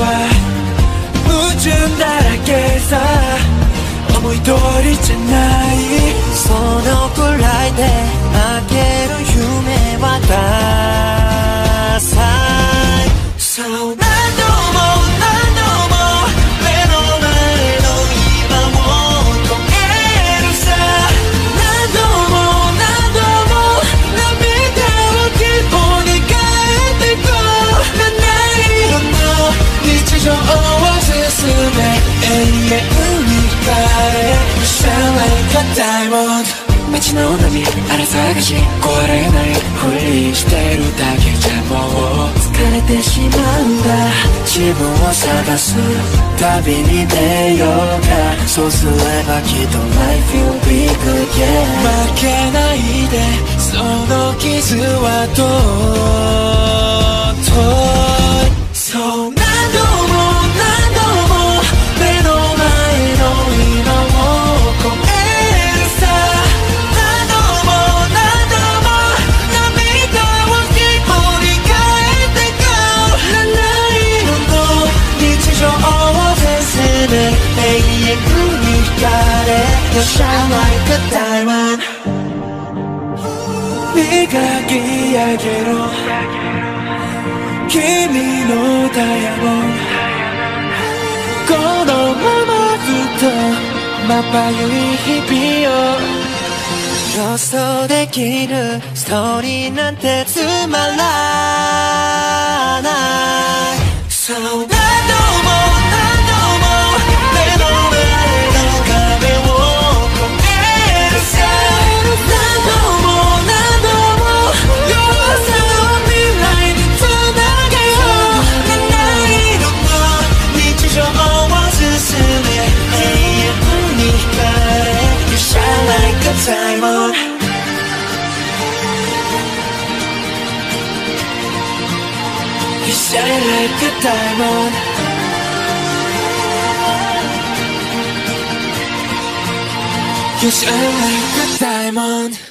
は矛盾だらけさ。思い通りじゃない。そのくらいで負ける夢は大じ壊れないふりしてるだけじゃもう疲れてしまうんだ。自分を探す。旅に出ようか。そうすればきっと Life will be good yeah. 負けないで。その傷はどうとそう？君のダイヤモンドこのままずっとまばゆい日々を。予想できるストーリーなんてつまらない diamond. You shine like a diamond